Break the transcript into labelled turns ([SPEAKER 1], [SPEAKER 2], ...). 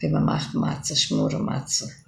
[SPEAKER 1] wie man macht Matze, Schmure Matze.